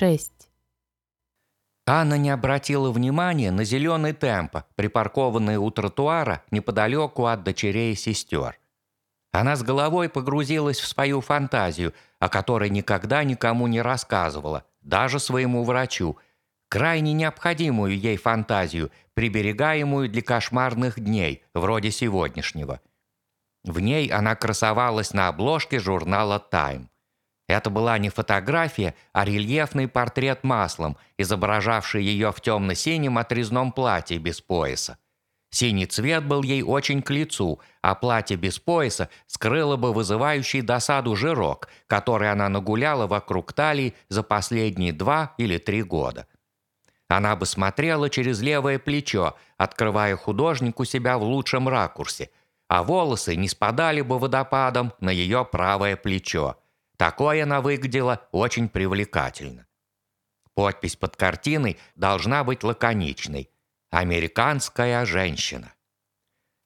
6. Анна не обратила внимания на зеленый темпо, припаркованный у тротуара неподалеку от дочерей и сестер. Она с головой погрузилась в свою фантазию, о которой никогда никому не рассказывала, даже своему врачу, крайне необходимую ей фантазию, приберегаемую для кошмарных дней, вроде сегодняшнего. В ней она красовалась на обложке журнала «Тайм». Это была не фотография, а рельефный портрет маслом, изображавший ее в темно-синем отрезном платье без пояса. Синий цвет был ей очень к лицу, а платье без пояса скрыло бы вызывающий досаду жирок, который она нагуляла вокруг талии за последние два или три года. Она бы смотрела через левое плечо, открывая художнику себя в лучшем ракурсе, а волосы не спадали бы водопадом на ее правое плечо. Такой она выглядела очень привлекательно. Подпись под картиной должна быть лаконичной. «Американская женщина».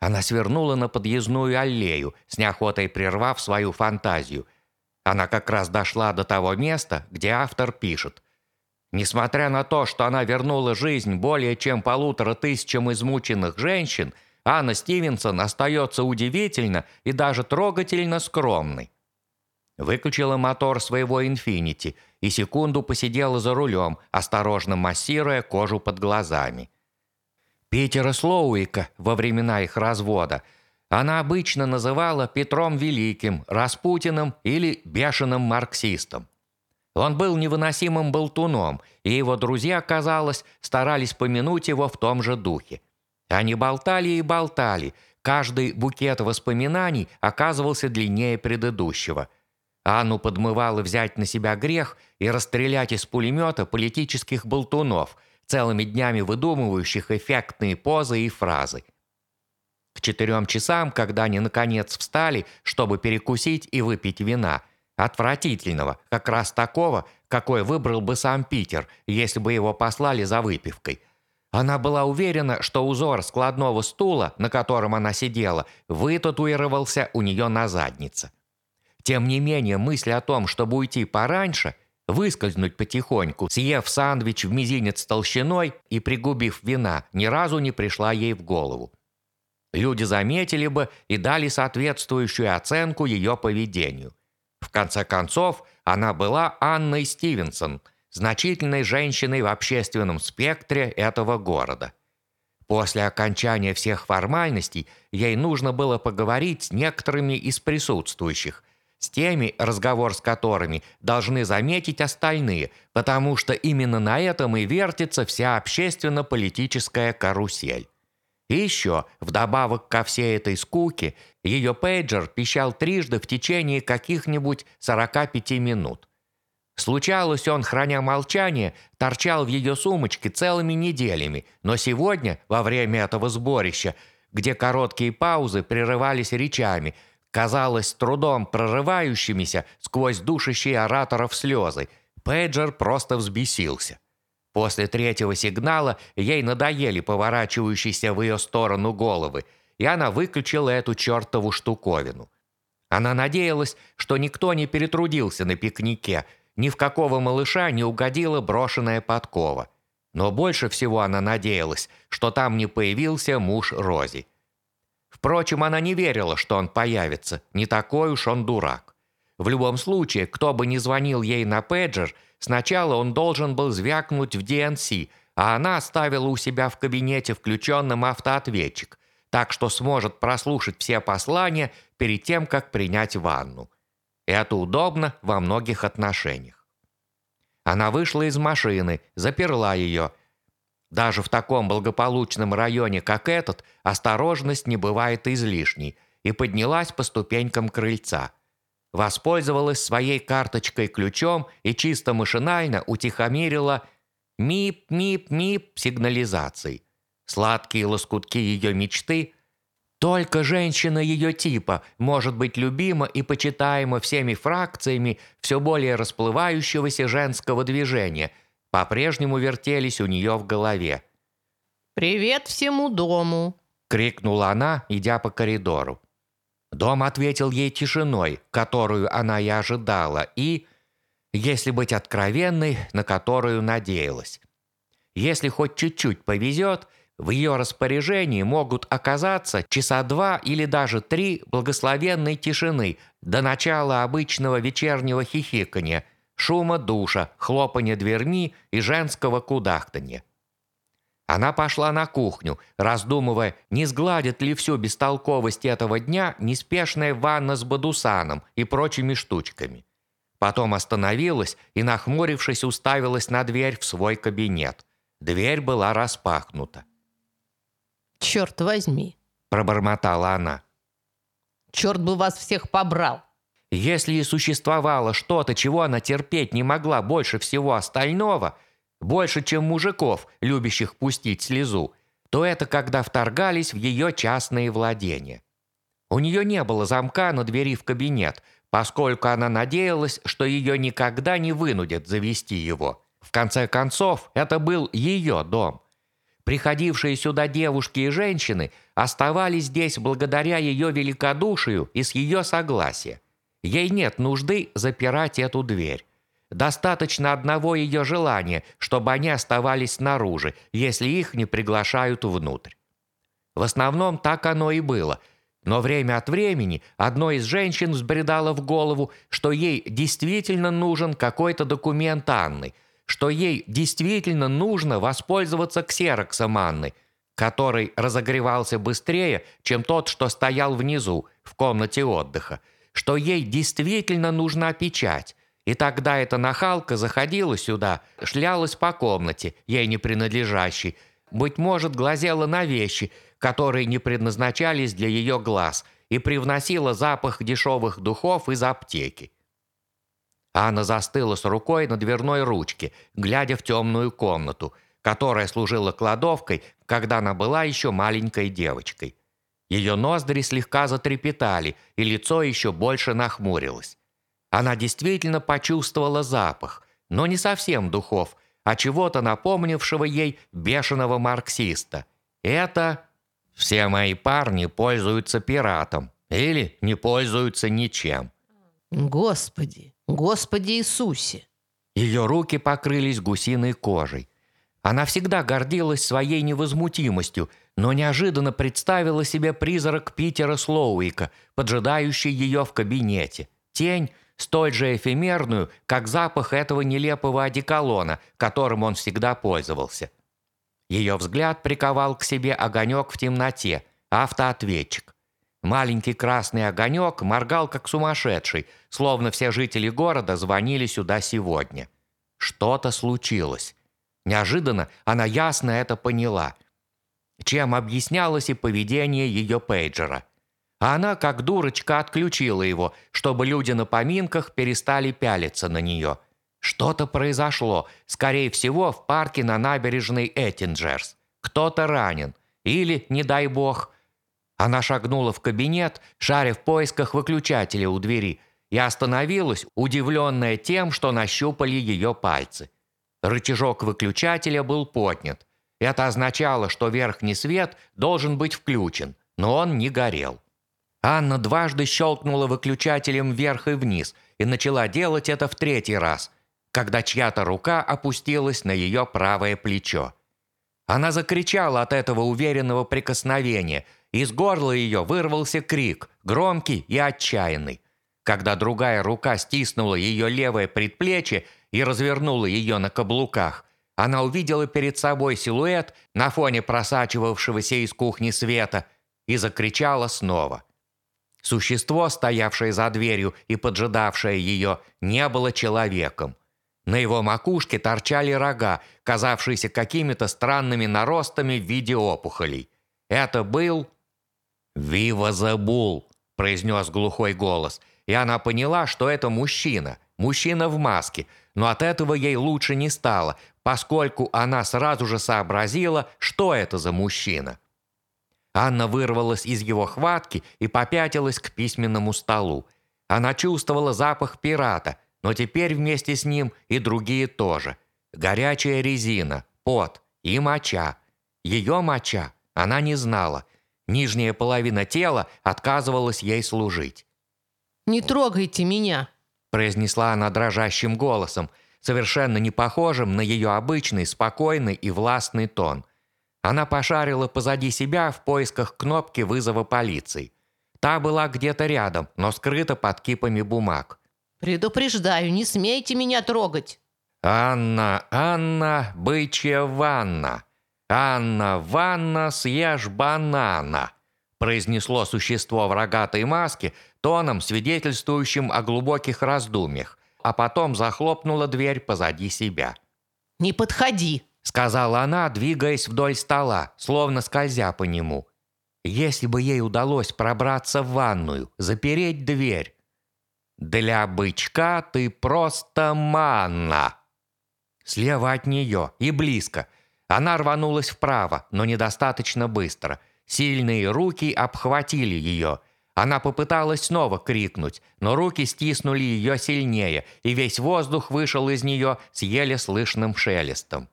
Она свернула на подъездную аллею, с неохотой прервав свою фантазию. Она как раз дошла до того места, где автор пишет. Несмотря на то, что она вернула жизнь более чем полутора тысячам измученных женщин, Анна Стивенсон остается удивительно и даже трогательно скромной. Выключила мотор своего «Инфинити» и секунду посидела за рулем, осторожно массируя кожу под глазами. Питера Слоуика во времена их развода она обычно называла Петром Великим, Распутиным или бешеным марксистом. Он был невыносимым болтуном, и его друзья, казалось, старались помянуть его в том же духе. Они болтали и болтали, каждый букет воспоминаний оказывался длиннее предыдущего – Анну подмывало взять на себя грех и расстрелять из пулемета политических болтунов, целыми днями выдумывающих эффектные позы и фразы. К четырем часам, когда они наконец встали, чтобы перекусить и выпить вина, отвратительного, как раз такого, какой выбрал бы сам Питер, если бы его послали за выпивкой. Она была уверена, что узор складного стула, на котором она сидела, вытатуировался у нее на заднице. Тем не менее, мысль о том, чтобы уйти пораньше, выскользнуть потихоньку, съев сандвич в мизинец толщиной и пригубив вина, ни разу не пришла ей в голову. Люди заметили бы и дали соответствующую оценку ее поведению. В конце концов, она была Анной Стивенсон, значительной женщиной в общественном спектре этого города. После окончания всех формальностей ей нужно было поговорить с некоторыми из присутствующих – с теми, разговор с которыми должны заметить остальные, потому что именно на этом и вертится вся общественно-политическая карусель. И еще, вдобавок ко всей этой скуке, ее пейджер пищал трижды в течение каких-нибудь 45 минут. Случалось, он, храня молчание, торчал в ее сумочке целыми неделями, но сегодня, во время этого сборища, где короткие паузы прерывались речами – казалось трудом прорывающимися сквозь душащие ораторов слезы, Пейджер просто взбесился. После третьего сигнала ей надоели поворачивающиеся в ее сторону головы, и она выключила эту чертову штуковину. Она надеялась, что никто не перетрудился на пикнике, ни в какого малыша не угодила брошенная подкова. Но больше всего она надеялась, что там не появился муж Рози. Впрочем, она не верила, что он появится. Не такой уж он дурак. В любом случае, кто бы ни звонил ей на пейджер, сначала он должен был звякнуть в DNC, а она оставила у себя в кабинете включенным автоответчик, так что сможет прослушать все послания перед тем, как принять ванну. Это удобно во многих отношениях. Она вышла из машины, заперла ее – даже в таком благополучном районе, как этот, осторожность не бывает излишней, и поднялась по ступенькам крыльца. Воспользовалась своей карточкой-ключом и чисто машинально утихомирила мип-мип-мип сигнализацией. Сладкие лоскутки ее мечты только женщина ее типа может быть любима и почитаема всеми фракциями все более расплывающегося женского движения – по-прежнему вертелись у нее в голове. «Привет всему дому!» – крикнула она, идя по коридору. Дом ответил ей тишиной, которую она и ожидала, и... если быть откровенной, на которую надеялась. Если хоть чуть-чуть повезет, в ее распоряжении могут оказаться часа два или даже три благословенной тишины до начала обычного вечернего хихиканья, шума душа, хлопанья дверьми и женского кудахтанья. Она пошла на кухню, раздумывая, не сгладит ли всю бестолковость этого дня неспешная ванна с бадусаном и прочими штучками. Потом остановилась и, нахмурившись, уставилась на дверь в свой кабинет. Дверь была распахнута. «Черт возьми!» – пробормотала она. «Черт бы вас всех побрал!» Если и существовало что-то, чего она терпеть не могла больше всего остального, больше, чем мужиков, любящих пустить слезу, то это когда вторгались в ее частные владения. У нее не было замка на двери в кабинет, поскольку она надеялась, что ее никогда не вынудят завести его. В конце концов, это был ее дом. Приходившие сюда девушки и женщины оставались здесь благодаря ее великодушию и с ее согласия. Ей нет нужды запирать эту дверь. Достаточно одного ее желания, чтобы они оставались снаружи, если их не приглашают внутрь. В основном так оно и было. Но время от времени одной из женщин взбредало в голову, что ей действительно нужен какой-то документ Анны, что ей действительно нужно воспользоваться ксероксом Анны, который разогревался быстрее, чем тот, что стоял внизу, в комнате отдыха, что ей действительно нужна печать. И тогда эта нахалка заходила сюда, шлялась по комнате, ей не принадлежащей, быть может, глазела на вещи, которые не предназначались для ее глаз, и привносила запах дешевых духов из аптеки. Анна застыла с рукой на дверной ручке, глядя в темную комнату, которая служила кладовкой, когда она была еще маленькой девочкой. Ее ноздри слегка затрепетали, и лицо еще больше нахмурилось. Она действительно почувствовала запах, но не совсем духов, а чего-то напомнившего ей бешеного марксиста. Это «все мои парни пользуются пиратом» или «не пользуются ничем». Господи, Господи Иисусе! Ее руки покрылись гусиной кожей. Она всегда гордилась своей невозмутимостью, но неожиданно представила себе призрак Питера Слоуика, поджидающий ее в кабинете. Тень, столь же эфемерную, как запах этого нелепого одеколона, которым он всегда пользовался. Ее взгляд приковал к себе огонек в темноте, автоответчик. Маленький красный огонек моргал как сумасшедший, словно все жители города звонили сюда сегодня. Что-то случилось. Неожиданно она ясно это поняла. Чем объяснялось и поведение ее пейджера. Она, как дурочка, отключила его, чтобы люди на поминках перестали пялиться на нее. Что-то произошло, скорее всего, в парке на набережной Эттинджерс. Кто-то ранен. Или, не дай бог... Она шагнула в кабинет, шаря в поисках выключателя у двери, и остановилась, удивленная тем, что нащупали ее пальцы. Рычажок выключателя был поднят. Это означало, что верхний свет должен быть включен, но он не горел. Анна дважды щелкнула выключателем вверх и вниз и начала делать это в третий раз, когда чья-то рука опустилась на ее правое плечо. Она закричала от этого уверенного прикосновения, из горла ее вырвался крик, громкий и отчаянный. Когда другая рука стиснула ее левое предплечье, и развернула ее на каблуках, она увидела перед собой силуэт на фоне просачивавшегося из кухни света и закричала снова. Существо, стоявшее за дверью и поджидавшее ее, не было человеком. На его макушке торчали рога, казавшиеся какими-то странными наростами в виде опухолей. Это был... «Вива Забул», – произнес глухой голос, и она поняла, что это мужчина, мужчина в маске – но от этого ей лучше не стало, поскольку она сразу же сообразила, что это за мужчина. Анна вырвалась из его хватки и попятилась к письменному столу. Она чувствовала запах пирата, но теперь вместе с ним и другие тоже. Горячая резина, пот и моча. Ее моча она не знала. Нижняя половина тела отказывалась ей служить. «Не трогайте меня!» произнесла она дрожащим голосом, совершенно не похожим на ее обычный спокойный и властный тон. Она пошарила позади себя в поисках кнопки вызова полиции. Та была где-то рядом, но скрыта под кипами бумаг. Предупреждаю, не смейте меня трогать. «Анна, Анна, бычья ванна! Анна, ванна, съешь банана!» произнесло существо в рогатой маске тоном, свидетельствующим о глубоких раздумьях, а потом захлопнула дверь позади себя. «Не подходи!» — сказала она, двигаясь вдоль стола, словно скользя по нему. Если бы ей удалось пробраться в ванную, запереть дверь. «Для бычка ты просто манна!» Слева от нее и близко. Она рванулась вправо, но недостаточно быстро. Сильные руки обхватили ее. Она попыталась снова крикнуть, но руки стиснули ее сильнее, и весь воздух вышел из нее с еле слышным шелестом.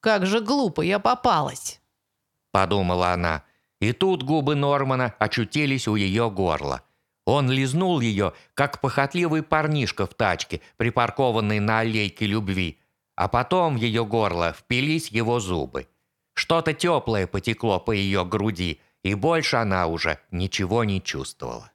«Как же глупо я попалась!» – подумала она. И тут губы Нормана очутились у ее горла. Он лизнул ее, как похотливый парнишка в тачке, припаркованной на аллейке любви, а потом в ее горло впились его зубы. Что-то теплое потекло по ее груди, и больше она уже ничего не чувствовала.